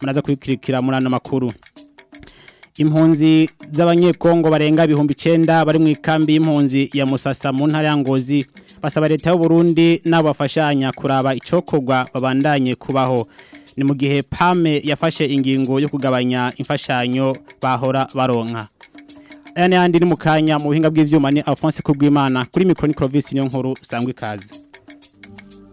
muraza kubikirikira muri ano makuru impunzi z'abanyekongo barenga ibihumbi icyenda bari mu ikambi y'impunzi ya musasa mu ntara ya ngozi basaba leta y'uburundi n'abo bafashanya kuraba icokorwa babandanye kubaho ni mu gihe pame yafashe ingingo yo kugabanya imfashanyo bahora baronka aya n'ayandi ni mukanya kanya mu buhinga bw'ibyuma ni alphonse kubwimana kuri mikoro ni korovisi niyo nkuru usanga ikaze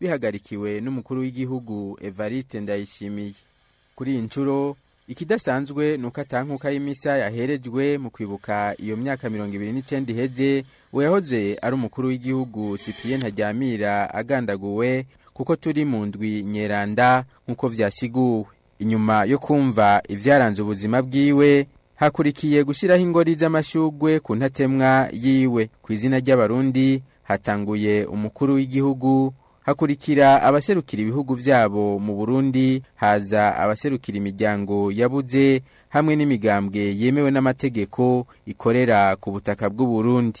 bihagarikiwe n'umukuru w'igihugu Evariste Ndayishimiye kuri iyi nshuro ikidasanzwe ni uko atankuka y'imisa yaherejwe mu kwibuka iyo myaka mirongo ibiri n'icyenda iheze uyahoze ari umukuru w'igihugu sipiyeni hajyamira agandaguwe kuko turi mu ndwi nyeranda nk'uko byasiguwe inyuma yo kumva ibyaranze ubuzima bwiwe hakurikiye gushyiraho ingori z’amashyugwe ku ntatemwa yiwe ku izina ry'abarundi hatanguye umukuru w'igihugu hakurikira abaserukira ibihugu byabo mu burundi haza abaserukira imiryango yabuze hamwe n'imigambwe yemewe n'amategeko ikorera ku butaka bw'u Burundi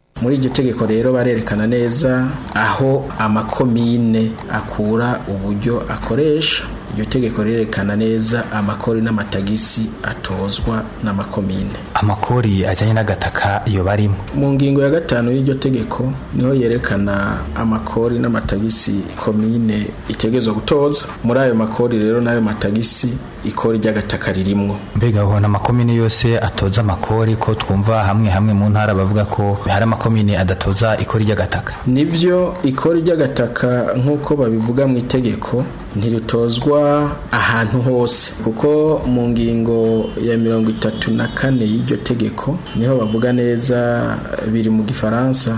muri iryo tegeko rero barerekana neza aho amakomine akura uburyo akoresha Iyo tegeko rirerekana neza amakori n'amatagisi atozwa n'amakomine amakori ajyanye n'agataka iyo barimo mu ngingo ya gatanu y'iryo tegeko niho yerekana amakori n'amatagisi komine itegezwa gutoza muri ayo makori rero n'ayo matagisi ikori ry'agataka ririmo mbega ho n'amakomine yose atoza amakori ko twumva hamwe hamwe mu ntara bavuga ko hari amakomine adatoza ikori ry'agataka nivyo ikori ry'agataka nk'uko babivuga mu itegeko ntirutozwa ahantu hose kuko mu ngingo ya mirongo itatu na kane y'iryo tegeko niho bavuga neza biri mu gifaransa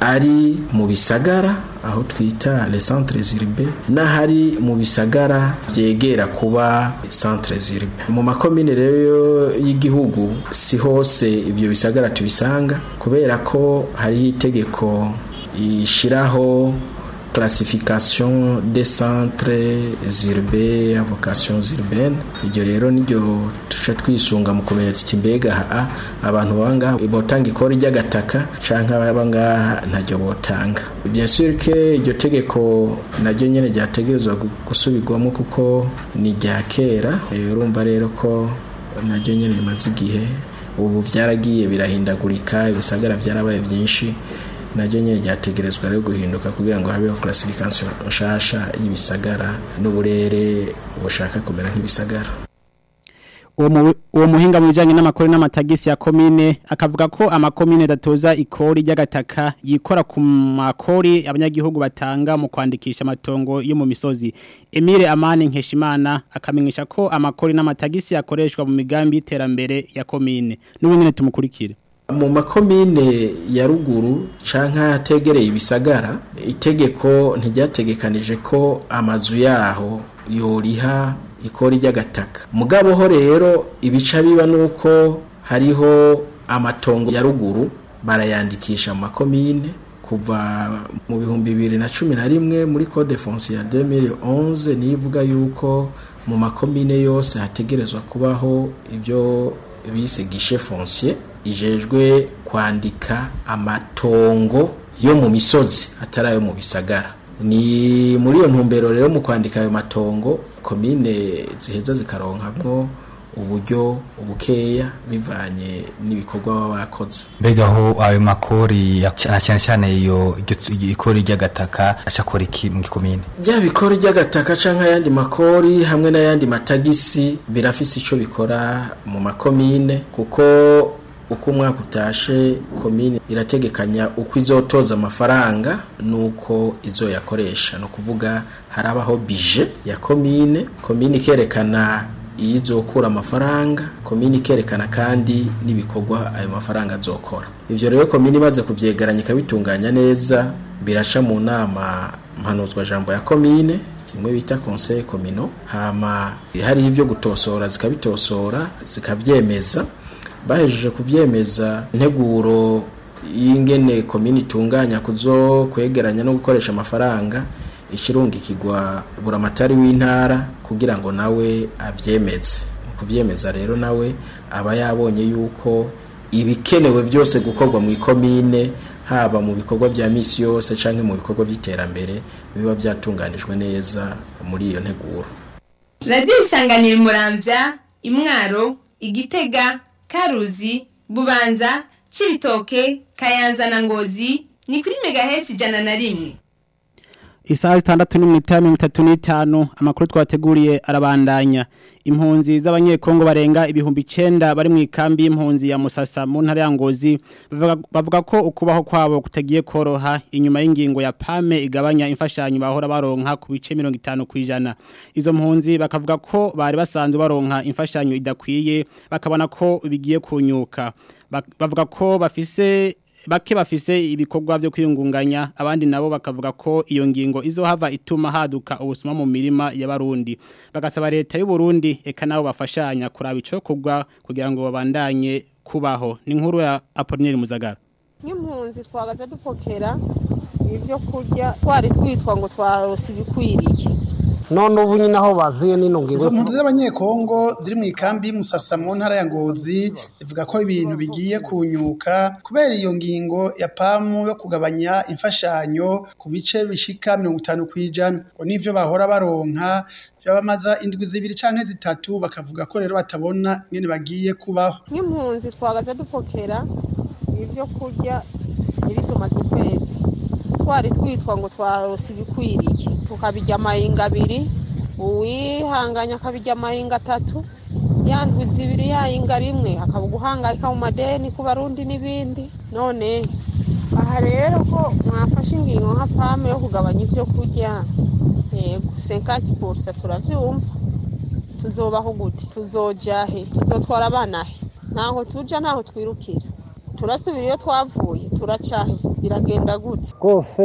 ari aho twita les centres urbains n'ahari mu bisagara byegera kuba centres urbains mu makomine rero y'igihugu si hose ibyo bisagara tubisanga kubera ko hariho itegeko ishyiraho classification des centres urbains vocation urbaine iryo rero niryo tuje twisunga mu kumenya tuti mbega haa abantu banga botanga ikori ry'agataka canka abanga ntaryo botanga bien sûr que iryo tegeko naryo nyene ryategerezwa gusubirwamo kuko ni rya kera urumva rero ko naryo nyene rimaze igihe ubu byaragiye birahindagurika ibisagara byarabaye byinshi nacyo nyine ryategerezwa rero guhinduka kugira ngo habeho kurasifikansi nshasha y'ibisagara n'uburere bushaka kumera nk'ibisagara uwo muhinga mu bijyanye n'amakuru n'amatagisi ya komine akavuga ko amakomine adatoza ikori ry'agataka yikora ku makori abanyagihugu batanga mu kwandikisha amatongo yo mu misozi emile amani nkeshimana akamenyesha ko amakori n'amatagisi yakoreshwa mu migambi y'iterambere ya komine n'ubundi tumukurikire mu makomine ya ruguru cyangwa ategereye ibisagara itegeko ntiryategekanije ko amazu yaho yoriha ikora ry'agataka Mugaboho rero ibica biba ni uko hariho amatongo ya ruguru barayandikisha mu makomine kuva mu bihumbi bibiri na cumi na rimwe muri code fonsi ya demire onze nivuga yuko mu makomine yose hategerezwa kubaho ibyo bise gishe fonsiye ijejwe kwandika amatongo yo mu misozi atari ayo mu bisagara ni muri iyo ntumbero rero mu kwandika ayo matongo komine ziheza zikaronkamwo uburyo ubukeya bivanye n'ibikorwa baba bakoze mbega aho ayo makori cyane cyane iyo ikori ry'agataka acakora iki mu gikomine bya bikori ry'agataka cyangwa ayandi makori hamwe n'ayandi matagisi birafise icyo bikora mu makomine kuko uko umwaka utashe komine irategekanya uko izotoza amafaranga nuko izo yakoresha ni ukuvuga harabaho bije ya komine komine ikerekana iyo izokura amafaranga komine ikerekana kandi n'ibikorwa ayo mafaranga azokora ibyo rero komine imaze kubyegeranya ikabitunganya neza biraca mu nama mpanuzwa jambo ya komine zimwe bita conseil communal hama hariho ibyo gutosora zikabitosora zikabyemeza bahejeje kubyemeza integuro y'ingene komini itunganya kuzo kwegeranya no gukoresha amafaranga ikirungikirwa buri amatari w'intara kugira ngo nawe abyemeze kubyemeza rero nawe aba yabonye yuko ibikenewe byose gukorwa mu ikomine haba mu bikorwa bya misi yose cyangwa mu bikorwa by'iterambere biba byatunganijwe neza muri iyo nteguro radiyo isanganiro murambya imwaro igitega karuzi bubanza cibitoke kayanza na ngozi ni kuri megahesi ijana na rimwe isaha zitandatu n'iminota mirongo itatu n'itanu amakuru twateguriye arabandanya impunzi z'abanyekongo barenga ibihumbi icyenda bari mu ikambi y'impunzi ya musasa mu ntara ya ngozi bavuga ko ukubaho kwabo kutagiye koroha inyuma y'ingingo ya pame igabanya imfashanyo bahora baronka ku bice mirongo itanu ku ijana izo mpunzi bakavuga ko bari basanzwe baronka imfashanyo idakwiye bakabona ko bigiye kunyuka bavuga ko bafise bake bafise ibikorwa byo kwiyungunganya abandi nabo bakavuga ko iyo ngingo izo hava ituma haduka ubusuma mu mirima y'abarundi bagasaba leta y'u Burundi eka nabo bafashanya kuraba ico kugwa kugira ngo babandanye kubaho ni nkuru ya Apollinaire Muzagara nk'impunzi twagaze dupokera ibyo kurya twari twitwa ngo twarose ibikwiriye none ubu nyine aho baziye nino ngiwe izo mpunzi z'abanyekongo ziri mu ikambi y'Musasa mu ntara ya Ngozi zivuga ko ibintu bigiye kunyuka kubera iyo ngingo ya pamu yo kugabanya imfashanyo ku bice bishika 50 kwijana ngo nivyo bahora baronka byabamaza indwi zibiri canke zitatu bakavuga ko rero batabona ingene bagiye kubaho nk'impunzi twagaze dupokera ibyo kurya biri tumaze kwezi twari twitwa ngo twarose ibikwiriye tukabijya amahinga abiri uwihanganya akabijya amahinga atatu yandwi ibiri yahinga rimwe akaba guhangayika mu madeni ku barundi n'ibindi none aha rero ko mwafashe ingingo nka pame yo kugabanya ibyo kurya yego senkati purusa turabyumva tuzobaho gute tuzoja he tuzotwara abana he ntaho tuja ntaho twirukira turasubira iyo twavuye turacahe biragenda gutya rwose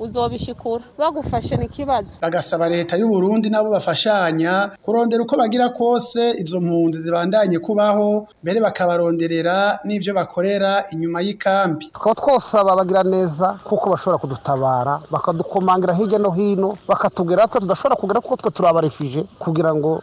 uzobishikura bagufashe ni kibazo bagasaba leta y'u Burundi nabo bafashanya kurondera uko bagira kose izo mpunzi zibandanye kubaho mbere bakabaronderera n’ibyo bakorera inyuma y'ikambi tukaba twosaba bagira neza kuko bashobora kudutabara bakadukomangira hirya no hino bakatugera twe tudashobora kugera kuko twe turabarefije kugira ngo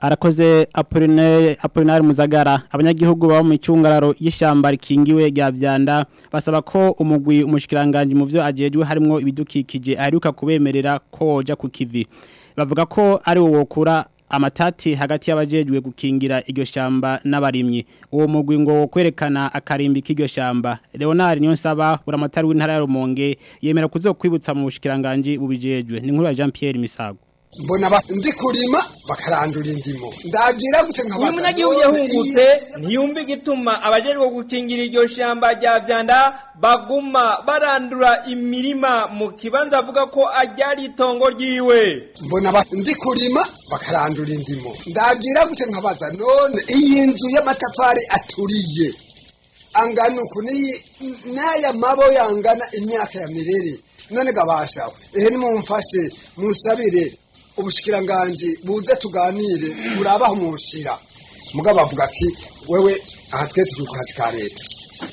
arakoze apolinari muzagara abanyagihugu baba mu icungararo y'ishyamba rikingiwe rya byanda basaba ko umugwi umushikiranganji mu byo agejwe harimo ibidukikije aheruka kubemerera ko woja ku kivi bavuga ko ari wo wokura amatati hagati y'abajejwe gukingira iryo shamba n'abarimyi uwo mugwi ngo wo kwerekana akarimbi k'iryo shamba Leonard Nyonsaba nsaba buramatari w'intara ya Rumonge yemera kuzokwibutsa mu bushikiranganje ubijejwe ni nkuru ya Jean Pierre Misago mbona ndi kurima bakarandura indimo ndagira gute nka buri munyagi yahungutse ntiyumve igituma abajejwe gukingira iryo shyamba rya vyanda baguma barandura imirima mu kibanza avuga ko ajya ari itongo ryiwe mbona ndi kurima bakarandura indimo ndagira gute nkabaza none iyi nzu y'amatafari aturiye angana uku n'aya mabo yangana imyaka ya mirere none gabasha ehe nimumfashe musabire ubushikiranganji buze tuganire burabahumushira mugabo bavuga ati wewe aha twese turi kazi ka leta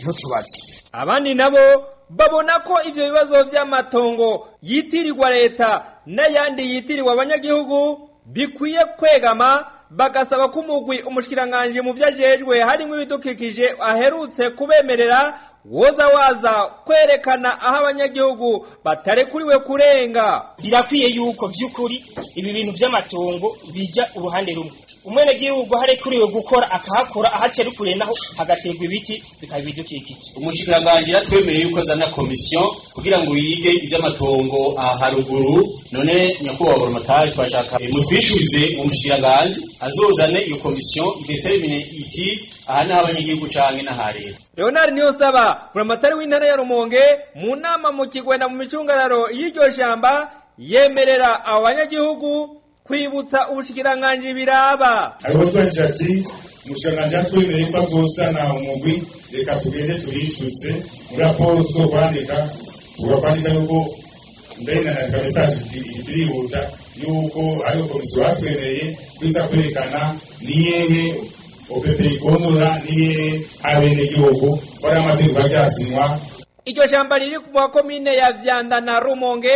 ntutubaze abandi nabo babona ko ibyo bibazo by'amatongo yitirirwa leta n'ayandi yitirirwa abanyagihugu bikwiye kwegama bagasaba ko umugwi umushyiranganje mu byo ajejwe harimo ibidukikije aherutse kubemerera woza waza kwerekana aho abanyagihugu batarekuriwe kurenga birakwiye yuko by'ukuri ibi bintu by'amatongo bijya uruhande rumwe umwenegihugu harekuriwe gukora akahakora ahaterukuriye naho hagaterwa ibiti bikaba ibidukikije umushikiranganji yatwemeye yuko azana komisiyo kugira ngo yige iby'amatongo haruguru none nyakubahwa boromatari twashaka mutwishyuze mu mushikiranganji azozane iyo komisiyo idetermine iti aha ni abanyagihugu canke n'aha leta leonard niyonsaba buramatari w'intara ya rumonge mu nama mu kigwena mu micungararo y'iryo shamba yemerera abanyagihugu kwibutsa ubushikiranganji biraba hariho twahisha ati umushikiranganji yatwemereye ko atwosana umugwi reka tugende turishutse muri raporo tuzokwandika turakwandika yuko ndahinana kabesaje turihuta yuko ariyo komisiyo batwemereye kwita kwerekana niyehe opepe igonora niyehe abenegihugu ko ari amategeko agiye asinywa iryo jambo riri ku makomine ya vyanda na rumonge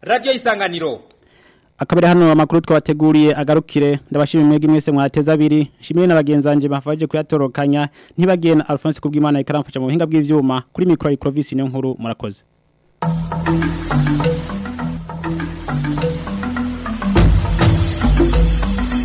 radiyo isanganiro akabere hano amakuru twabateguriye agarukire ndabashimira mwebwe mwese mwateza abiri nshimire na bafaje kuyatorokanya ntibagiye na Alphonse kubw'Imana ikaramfasha mu buhinga bw'ivyuma kuri micro Icrovis nkuru murakoze